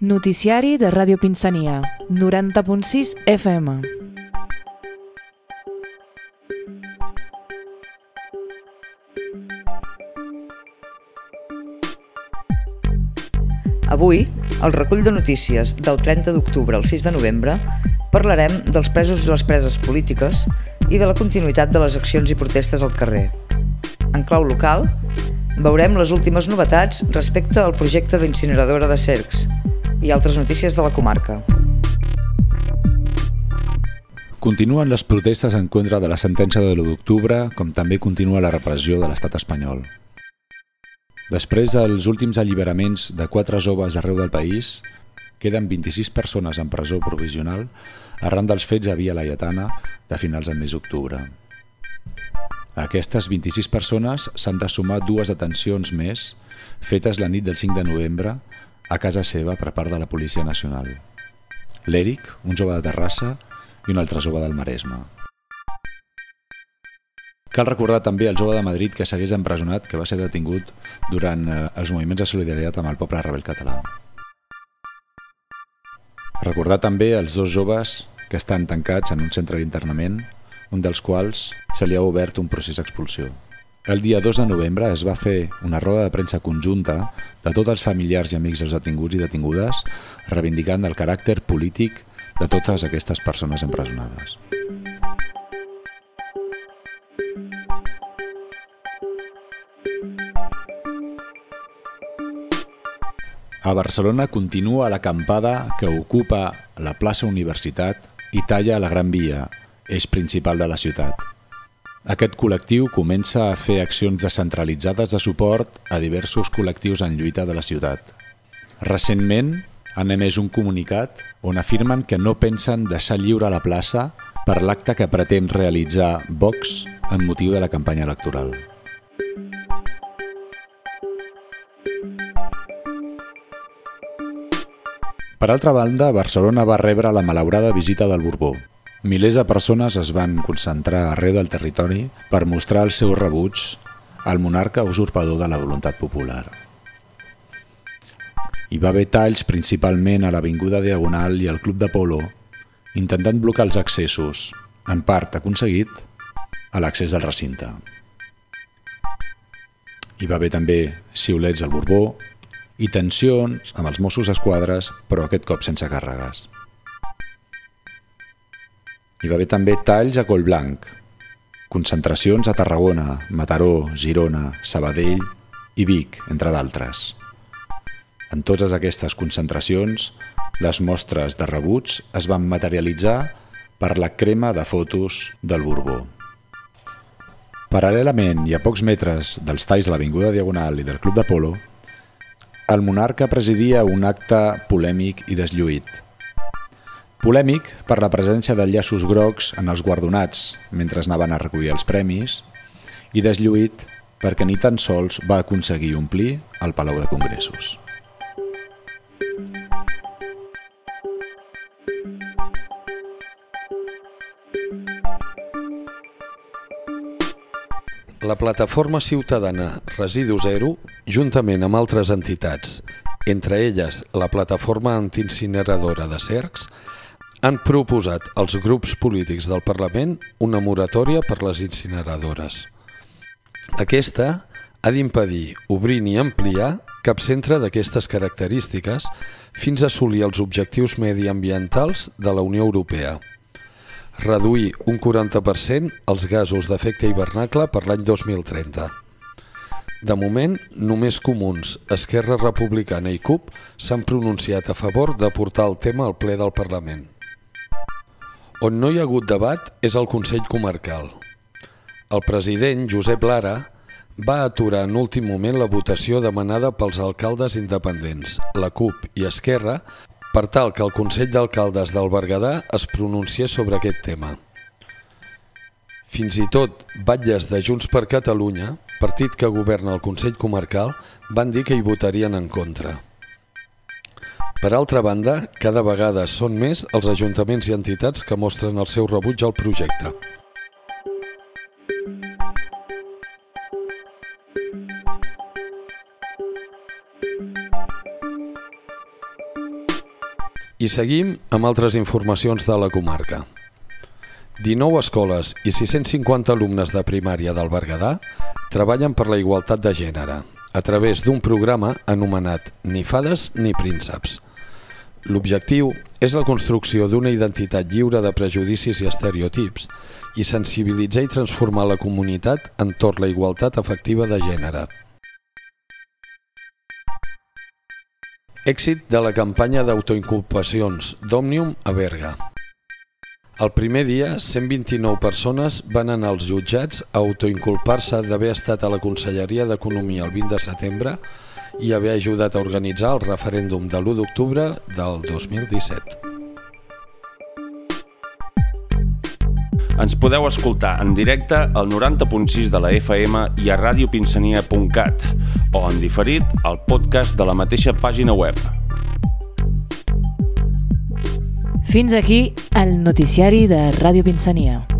Noticiari de Ràdio Pinsania, 90.6 FM. Avui, al recull de notícies del 30 d'octubre al 6 de novembre, parlarem dels presos i les preses polítiques i de la continuïtat de les accions i protestes al carrer. En clau local, veurem les últimes novetats respecte al projecte d'incineradora de Cercs i altres notícies de la comarca. Continuen les protestes en contra de la sentència de l'1 d'octubre, com també continua la repressió de l'estat espanyol. Després dels últims alliberaments de quatre joves d'arreu del país, queden 26 persones en presó provisional arran dels fets a Via Laietana de finals del mes d'octubre. A aquestes 26 persones s'han de sumar dues detencions més fetes la nit del 5 de novembre a casa seva per part de la Policia Nacional. L'Eric, un jove de Terrassa, i un altre jove del Maresme. Cal recordar també el jove de Madrid que segueix empresonat que va ser detingut durant eh, els moviments de solidaritat amb el poble rebel català. Recordar també els dos joves que estan tancats en un centre d'internament, un dels quals se li ha obert un procés d'expulsió. El dia 2 de novembre es va fer una roda de premsa conjunta de tots els familiars i amics dels detinguts i detingudes reivindicant el caràcter polític de totes aquestes persones empresonades. A Barcelona continua l'acampada que ocupa la plaça Universitat i talla la Gran Via, eix principal de la ciutat. Aquest col·lectiu comença a fer accions descentralitzades de suport a diversos col·lectius en lluita de la ciutat. Recentment han emès un comunicat on afirmen que no pensen deixar lliure la plaça per l'acte que pretén realitzar Vox en motiu de la campanya electoral. Per altra banda, Barcelona va rebre la malaurada visita del Borbó. Milers de persones es van concentrar arreu del territori per mostrar el seu rebuig al monarca usurpador de la voluntat popular. Hi va haver talls principalment a l'Avinguda Diagonal i al Club de Polo, intentant blocar els accessos, en part aconseguit, a l'accés del recinte. Hi va haver també xiulets al Borbó i tensions amb els Mossos d'Esquadres, però aquest cop sense càrregues. Hi va haver també talls a Collblanc, concentracions a Tarragona, Mataró, Girona, Sabadell i Vic, entre d'altres. En totes aquestes concentracions, les mostres de rebuig es van materialitzar per la crema de fotos del Borbó. Paral·lelament i a pocs metres dels talls a l'Avinguda Diagonal i del Club de Polo, el monarca presidia un acte polèmic i deslluït. Polèmic per la presència de llaços grocs en els guardonats mentre anaven a recollir els premis i deslluït perquè ni tan sols va aconseguir omplir el Palau de Congressos. La plataforma ciutadana Residu Zero, juntament amb altres entitats, entre elles la plataforma antiincineradora de Cercs, han proposat als grups polítics del Parlament una moratòria per les incineradores. Aquesta ha d'impedir obrir ni ampliar cap centre d'aquestes característiques fins a assolir els objectius mediambientals de la Unió Europea reduir un 40% els gasos d'efecte hivernacle per l'any 2030. De moment, només Comuns, Esquerra Republicana i CUP s'han pronunciat a favor de portar el tema al ple del Parlament. On no hi ha hagut debat és el Consell Comarcal. El president, Josep Lara, va aturar en últim moment la votació demanada pels alcaldes independents, la CUP i Esquerra, per tal que el Consell d'Alcaldes del Berguedà es pronunciés sobre aquest tema. Fins i tot batlles de Junts per Catalunya, partit que governa el Consell Comarcal, van dir que hi votarien en contra. Per altra banda, cada vegada són més els ajuntaments i entitats que mostren el seu rebuig al projecte. I seguim amb altres informacions de la comarca. 19 escoles i 650 alumnes de primària del Berguedà treballen per la igualtat de gènere a través d'un programa anomenat Ni fades ni prínceps. L'objectiu és la construcció d'una identitat lliure de prejudicis i estereotips i sensibilitzar i transformar la comunitat entorn la igualtat efectiva de gènere. Èxit de la campanya d'autoinculpacions d'Òmnium a Berga. El primer dia, 129 persones van anar als jutjats a autoinculpar-se d'haver estat a la Conselleria d'Economia el 20 de setembre i haver ajudat a organitzar el referèndum de l'1 d'octubre del 2017. Ens podeu escoltar en directe al 90.6 de la FM i a radiopinsania.cat o en diferit al podcast de la mateixa pàgina web. Fins aquí el noticiari de Ràdio Pinsania.